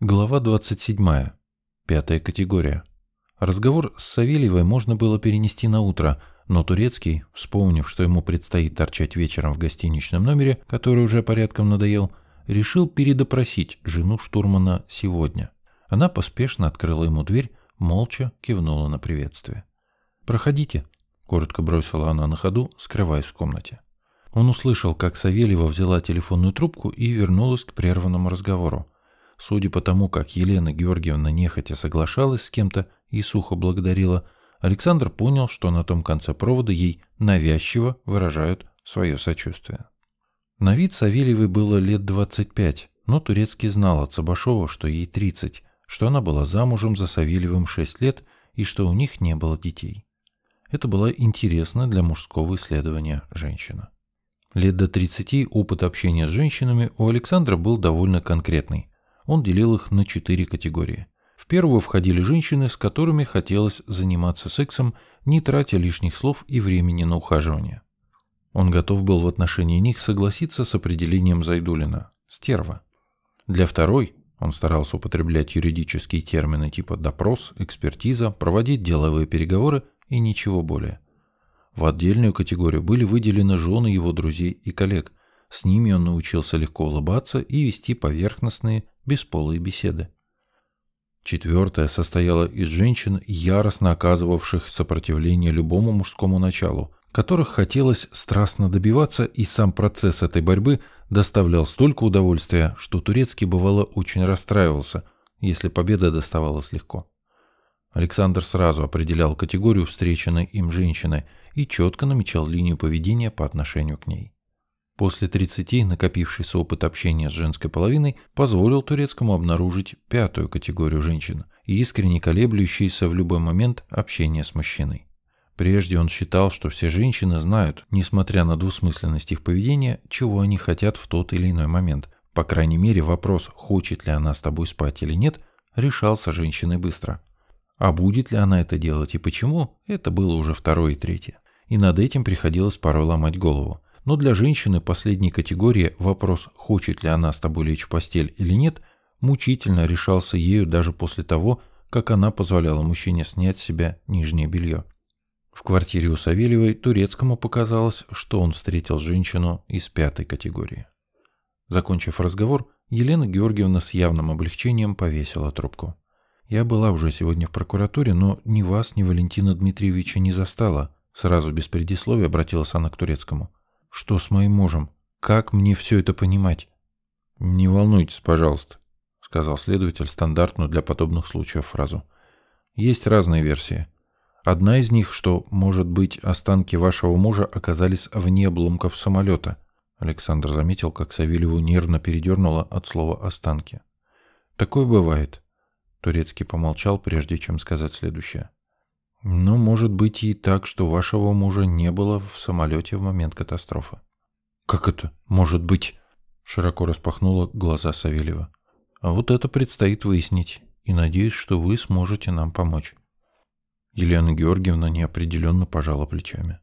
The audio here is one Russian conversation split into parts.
Глава 27. Пятая категория. Разговор с Савельевой можно было перенести на утро, но Турецкий, вспомнив, что ему предстоит торчать вечером в гостиничном номере, который уже порядком надоел, решил передопросить жену штурмана сегодня. Она поспешно открыла ему дверь, молча кивнула на приветствие. «Проходите», — коротко бросила она на ходу, скрываясь в комнате. Он услышал, как Савельева взяла телефонную трубку и вернулась к прерванному разговору. Судя по тому, как Елена Георгиевна нехотя соглашалась с кем-то и сухо благодарила, Александр понял, что на том конце провода ей навязчиво выражают свое сочувствие. На вид Савельевой было лет 25, но Турецкий знал от Сабашова, что ей 30, что она была замужем за Савельевым 6 лет и что у них не было детей. Это была интересная для мужского исследования женщина. Лет до 30 опыт общения с женщинами у Александра был довольно конкретный – он делил их на четыре категории. В первую входили женщины, с которыми хотелось заниматься сексом, не тратя лишних слов и времени на ухаживание. Он готов был в отношении них согласиться с определением Зайдулина – стерва. Для второй он старался употреблять юридические термины типа допрос, экспертиза, проводить деловые переговоры и ничего более. В отдельную категорию были выделены жены его друзей и коллег. С ними он научился легко улыбаться и вести поверхностные бесполые беседы. Четвертая состояла из женщин, яростно оказывавших сопротивление любому мужскому началу, которых хотелось страстно добиваться, и сам процесс этой борьбы доставлял столько удовольствия, что Турецкий бывало очень расстраивался, если победа доставалась легко. Александр сразу определял категорию встреченной им женщины и четко намечал линию поведения по отношению к ней. После 30 накопившийся опыт общения с женской половиной позволил турецкому обнаружить пятую категорию женщин, искренне колеблющиеся в любой момент общения с мужчиной. Прежде он считал, что все женщины знают, несмотря на двусмысленность их поведения, чего они хотят в тот или иной момент. По крайней мере, вопрос, хочет ли она с тобой спать или нет, решался женщиной быстро. А будет ли она это делать и почему, это было уже второе и третье. И над этим приходилось порой ломать голову. Но для женщины последней категории вопрос, хочет ли она с тобой лечь в постель или нет, мучительно решался ею даже после того, как она позволяла мужчине снять с себя нижнее белье. В квартире у Савельевой Турецкому показалось, что он встретил женщину из пятой категории. Закончив разговор, Елена Георгиевна с явным облегчением повесила трубку. «Я была уже сегодня в прокуратуре, но ни вас, ни Валентина Дмитриевича не застала», сразу без предисловия обратилась она к Турецкому. Что с моим мужем? Как мне все это понимать? Не волнуйтесь, пожалуйста, сказал следователь стандартную для подобных случаев фразу. Есть разные версии. Одна из них, что, может быть, останки вашего мужа оказались вне обломков самолета. Александр заметил, как Савельеву нервно передернуло от слова «останки». Такое бывает. Турецкий помолчал, прежде чем сказать следующее. Но может быть и так, что вашего мужа не было в самолете в момент катастрофы. Как это может быть? Широко распахнула глаза Савельева. А вот это предстоит выяснить, и надеюсь, что вы сможете нам помочь. Елена Георгиевна неопределенно пожала плечами.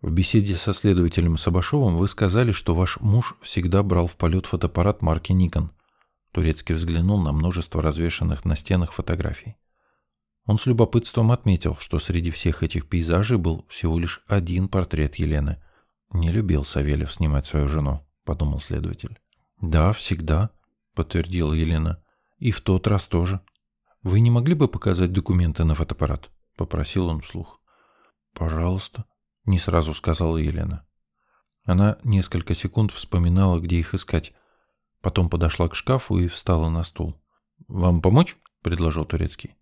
В беседе со следователем Сабашовым вы сказали, что ваш муж всегда брал в полет фотоаппарат марки Nikon. Турецкий взглянул на множество развешанных на стенах фотографий. Он с любопытством отметил, что среди всех этих пейзажей был всего лишь один портрет Елены. «Не любил Савельев снимать свою жену», — подумал следователь. «Да, всегда», — подтвердила Елена. «И в тот раз тоже». «Вы не могли бы показать документы на фотоаппарат?» — попросил он вслух. «Пожалуйста», — не сразу сказала Елена. Она несколько секунд вспоминала, где их искать. Потом подошла к шкафу и встала на стул. «Вам помочь?» — предложил Турецкий.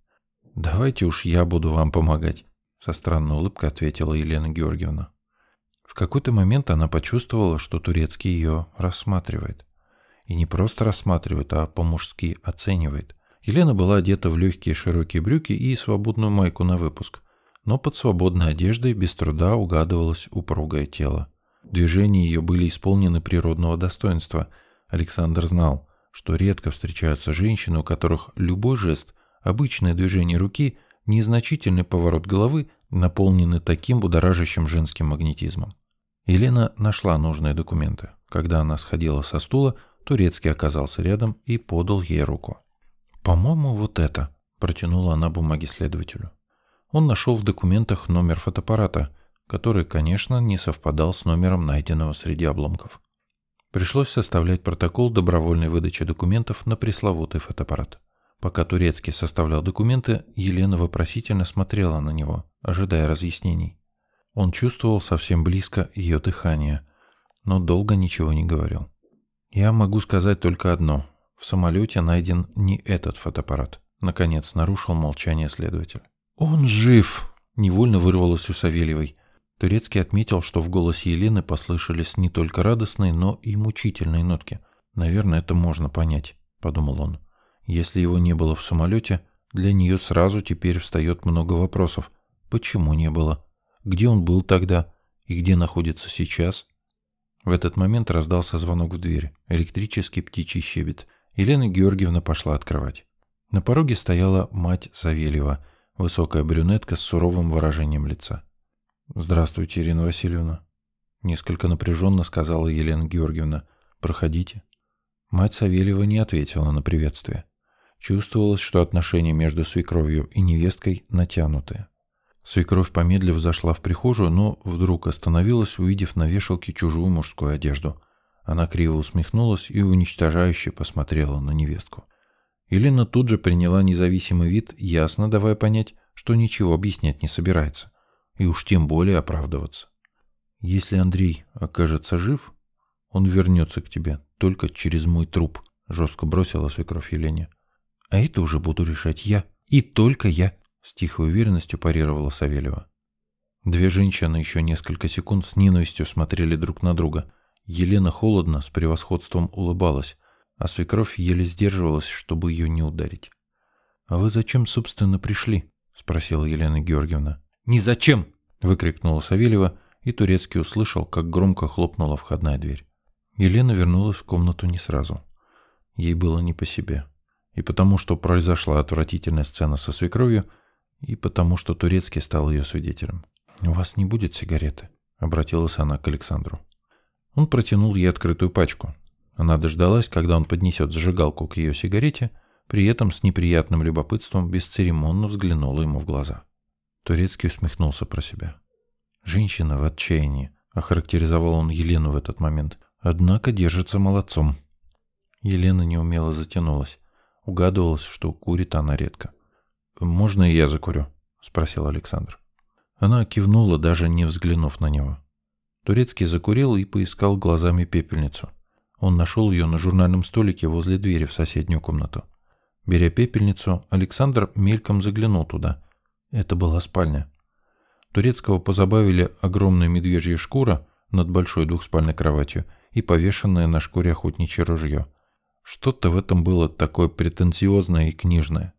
«Давайте уж я буду вам помогать», — со странной улыбкой ответила Елена Георгиевна. В какой-то момент она почувствовала, что Турецкий ее рассматривает. И не просто рассматривает, а по-мужски оценивает. Елена была одета в легкие широкие брюки и свободную майку на выпуск, но под свободной одеждой без труда угадывалось упругое тело. Движения ее были исполнены природного достоинства. Александр знал, что редко встречаются женщины, у которых любой жест – Обычное движение руки, незначительный поворот головы наполнены таким будоражащим женским магнетизмом. Елена нашла нужные документы. Когда она сходила со стула, Турецкий оказался рядом и подал ей руку. «По-моему, вот это», — протянула она бумаги следователю. Он нашел в документах номер фотоаппарата, который, конечно, не совпадал с номером найденного среди обломков. Пришлось составлять протокол добровольной выдачи документов на пресловутый фотоаппарат. Пока Турецкий составлял документы, Елена вопросительно смотрела на него, ожидая разъяснений. Он чувствовал совсем близко ее дыхание, но долго ничего не говорил. «Я могу сказать только одно. В самолете найден не этот фотоаппарат», — наконец нарушил молчание следователь. «Он жив!» — невольно вырвалось у Савельевой. Турецкий отметил, что в голосе Елены послышались не только радостные, но и мучительные нотки. «Наверное, это можно понять», — подумал он. «Если его не было в самолете, для нее сразу теперь встает много вопросов. Почему не было? Где он был тогда? И где находится сейчас?» В этот момент раздался звонок в дверь. Электрический птичий щебет. Елена Георгиевна пошла открывать. На пороге стояла мать Савельева, высокая брюнетка с суровым выражением лица. «Здравствуйте, Ирина Васильевна», — несколько напряженно сказала Елена Георгиевна. «Проходите». Мать Савельева не ответила на приветствие. Чувствовалось, что отношения между свекровью и невесткой натянутые. Свекровь помедлив зашла в прихожую, но вдруг остановилась, увидев на вешалке чужую мужскую одежду. Она криво усмехнулась и уничтожающе посмотрела на невестку. Елена тут же приняла независимый вид, ясно давая понять, что ничего объяснять не собирается и уж тем более оправдываться. Если Андрей окажется жив, он вернется к тебе только через мой труп, жестко бросила свекровь Елене. А это уже буду решать я, и только я, с тихой уверенностью парировала Савельева. Две женщины еще несколько секунд с ненавистью смотрели друг на друга. Елена холодно, с превосходством улыбалась, а свекровь еле сдерживалась, чтобы ее не ударить. «А вы зачем, собственно, пришли?» — спросила Елена Георгиевна. «Ни зачем!» — выкрикнула Савельева, и Турецкий услышал, как громко хлопнула входная дверь. Елена вернулась в комнату не сразу. Ей было не по себе. И потому, что произошла отвратительная сцена со свекровью, и потому, что Турецкий стал ее свидетелем. «У вас не будет сигареты?» — обратилась она к Александру. Он протянул ей открытую пачку. Она дождалась, когда он поднесет зажигалку к ее сигарете, при этом с неприятным любопытством бесцеремонно взглянула ему в глаза. Турецкий усмехнулся про себя. «Женщина в отчаянии», — охарактеризовал он Елену в этот момент. «Однако держится молодцом». Елена неумело затянулась. Угадывалось, что курит она редко. «Можно и я закурю?» — спросил Александр. Она кивнула, даже не взглянув на него. Турецкий закурил и поискал глазами пепельницу. Он нашел ее на журнальном столике возле двери в соседнюю комнату. Беря пепельницу, Александр мельком заглянул туда — это была спальня. Турецкого позабавили огромная медвежья шкура над большой двухспальной кроватью и повешенное на шкуре охотничье ружье. Что-то в этом было такое претенциозное и книжное.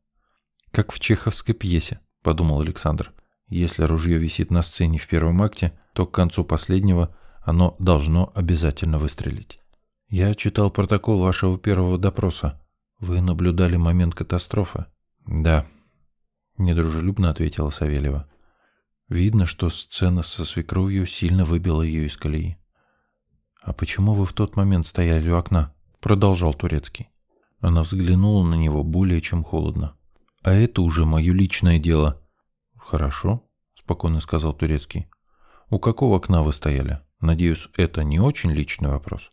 «Как в чеховской пьесе», — подумал Александр. «Если ружье висит на сцене в первом акте, то к концу последнего оно должно обязательно выстрелить». «Я читал протокол вашего первого допроса. Вы наблюдали момент катастрофы?» «Да», недружелюбно ответила Савельева. Видно, что сцена со свекровью сильно выбила ее из колеи. «А почему вы в тот момент стояли у окна?» — продолжал Турецкий. Она взглянула на него более чем холодно. «А это уже мое личное дело». «Хорошо», — спокойно сказал Турецкий. «У какого окна вы стояли? Надеюсь, это не очень личный вопрос».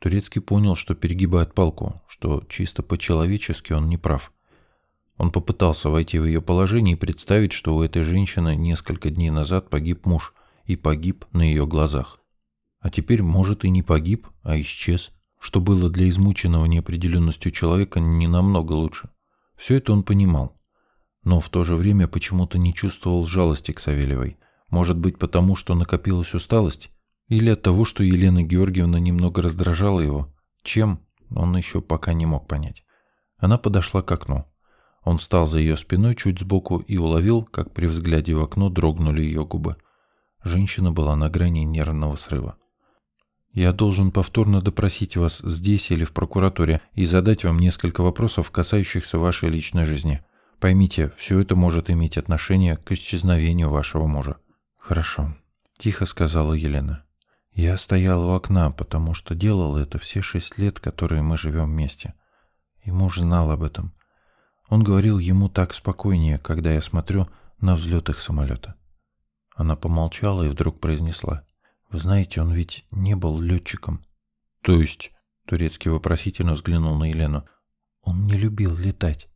Турецкий понял, что перегибает палку, что чисто по-человечески он не прав. Он попытался войти в ее положение и представить, что у этой женщины несколько дней назад погиб муж и погиб на ее глазах. А теперь, может, и не погиб, а исчез, что было для измученного неопределенностью человека не намного лучше. Все это он понимал. Но в то же время почему-то не чувствовал жалости к Савельевой. Может быть, потому что накопилась усталость? Или от того, что Елена Георгиевна немного раздражала его? Чем? Он еще пока не мог понять. Она подошла к окну. Он встал за ее спиной чуть сбоку и уловил, как при взгляде в окно дрогнули ее губы. Женщина была на грани нервного срыва. «Я должен повторно допросить вас здесь или в прокуратуре и задать вам несколько вопросов, касающихся вашей личной жизни. Поймите, все это может иметь отношение к исчезновению вашего мужа». «Хорошо», — тихо сказала Елена. «Я стояла у окна, потому что делала это все шесть лет, которые мы живем вместе. И муж знал об этом. Он говорил ему так спокойнее, когда я смотрю на взлет их самолета. Она помолчала и вдруг произнесла. «Вы знаете, он ведь не был летчиком». «То есть?» Турецкий вопросительно взглянул на Елену. «Он не любил летать.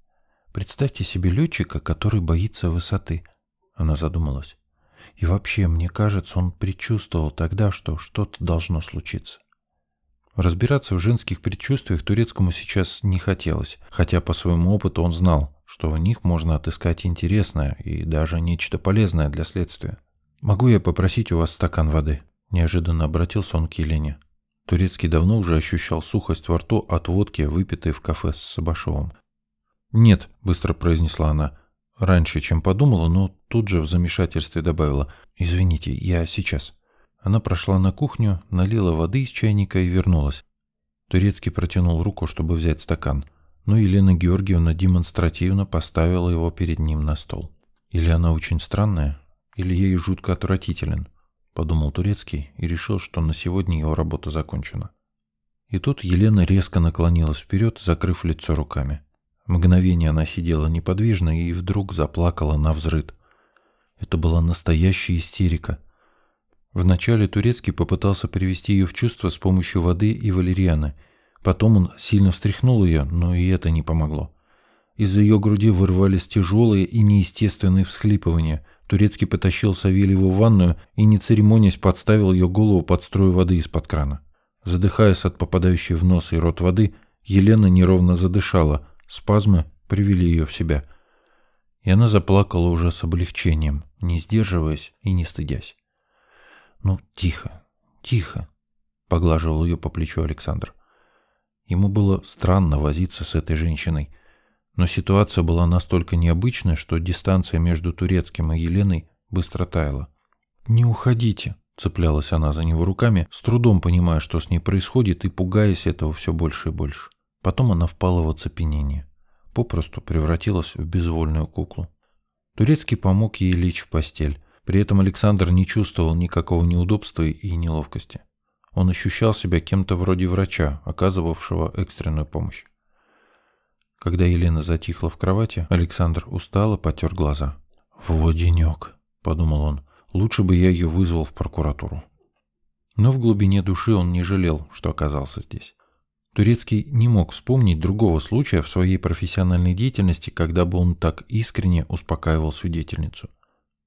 Представьте себе летчика, который боится высоты». Она задумалась. «И вообще, мне кажется, он предчувствовал тогда, что что-то должно случиться». Разбираться в женских предчувствиях турецкому сейчас не хотелось, хотя по своему опыту он знал, что в них можно отыскать интересное и даже нечто полезное для следствия. «Могу я попросить у вас стакан воды?» Неожиданно обратился он к Елене. Турецкий давно уже ощущал сухость во рту от водки, выпитой в кафе с Сабашовым. «Нет», — быстро произнесла она, раньше, чем подумала, но тут же в замешательстве добавила. «Извините, я сейчас». Она прошла на кухню, налила воды из чайника и вернулась. Турецкий протянул руку, чтобы взять стакан, но Елена Георгиевна демонстративно поставила его перед ним на стол. Или она очень странная, или ей жутко отвратителен, подумал Турецкий и решил, что на сегодня его работа закончена. И тут Елена резко наклонилась вперед, закрыв лицо руками. Мгновение она сидела неподвижно и вдруг заплакала на взрыд. Это была настоящая истерика – Вначале Турецкий попытался привести ее в чувство с помощью воды и валерианы. Потом он сильно встряхнул ее, но и это не помогло. Из-за ее груди вырвались тяжелые и неестественные всхлипывания. Турецкий потащил Савельеву в ванную и, не церемонясь, подставил ее голову под струю воды из-под крана. Задыхаясь от попадающей в нос и рот воды, Елена неровно задышала, спазмы привели ее в себя. И она заплакала уже с облегчением, не сдерживаясь и не стыдясь. «Ну, тихо, тихо», — поглаживал ее по плечу Александр. Ему было странно возиться с этой женщиной, но ситуация была настолько необычная, что дистанция между Турецким и Еленой быстро таяла. «Не уходите», — цеплялась она за него руками, с трудом понимая, что с ней происходит, и пугаясь этого все больше и больше. Потом она впала в оцепенение, попросту превратилась в безвольную куклу. Турецкий помог ей лечь в постель, при этом Александр не чувствовал никакого неудобства и неловкости. Он ощущал себя кем-то вроде врача, оказывавшего экстренную помощь. Когда Елена затихла в кровати, Александр устало потер глаза. «Вот денек», — подумал он, — «лучше бы я ее вызвал в прокуратуру». Но в глубине души он не жалел, что оказался здесь. Турецкий не мог вспомнить другого случая в своей профессиональной деятельности, когда бы он так искренне успокаивал свидетельницу.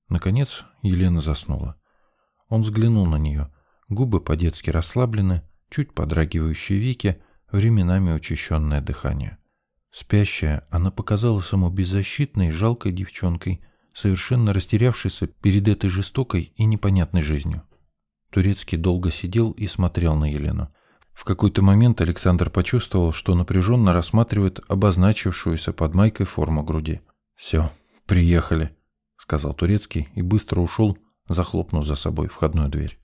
Наконец Елена заснула. Он взглянул на нее. Губы по-детски расслаблены, чуть подрагивающие веки, временами учащенное дыхание. Спящая, она показалась ему беззащитной, жалкой девчонкой, совершенно растерявшейся перед этой жестокой и непонятной жизнью. Турецкий долго сидел и смотрел на Елену. В какой-то момент Александр почувствовал, что напряженно рассматривает обозначившуюся под майкой форму груди. «Все, приехали», сказал Турецкий и быстро ушел, захлопнув за собой входную дверь.